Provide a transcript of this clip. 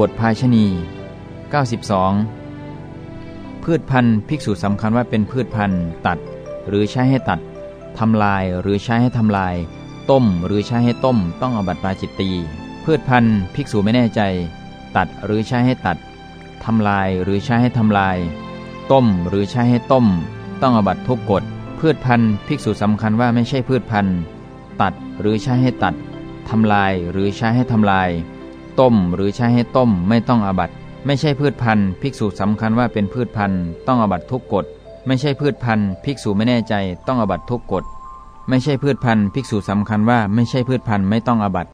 บทภาชณี92 พืชพันธุ์ภิกษุสำคัญว่าเป็นพืชพันธุ์ ตัด หรือใช้ให้ตัดทำลายหรือใช้ให้ทำลาย ต้มหรือใช้ให้ต้ม ต้องอบัติปาจิตตีพืชพันธุ์ภิกษุไม่แน่ใจ ตัดหรือใช้ให้ตัดทำลายหรือใช้ให้ทำลาย ต้มหรือใช้ให้ต้ม ต้องอบัติทุกกฎพืชพันธุ์ภิกษุสำคัญว่าไม่ใช่พืชพันธุ์ ตัดหรือใช้ให้ตัดทำลายหรือใช้ให้ทำลาย ต้มหรือใช้ให้ต้มไม่ต้องอบัตไม่ใช่พืชพันธุ์ภิกษุสำคัญว่าเป็นพืชพันธุ์ต้องอบัตทุกกฎ ไม่ใช่พืชพันธุ์ภิกษุไม่แน่ใจต้องอบัตทุกกฎ ไม่ใช่พืชพันธุ์ภิกษุสำคัญว่าไม่ใช่พืชพันธุ์ไม่ต้องอบัต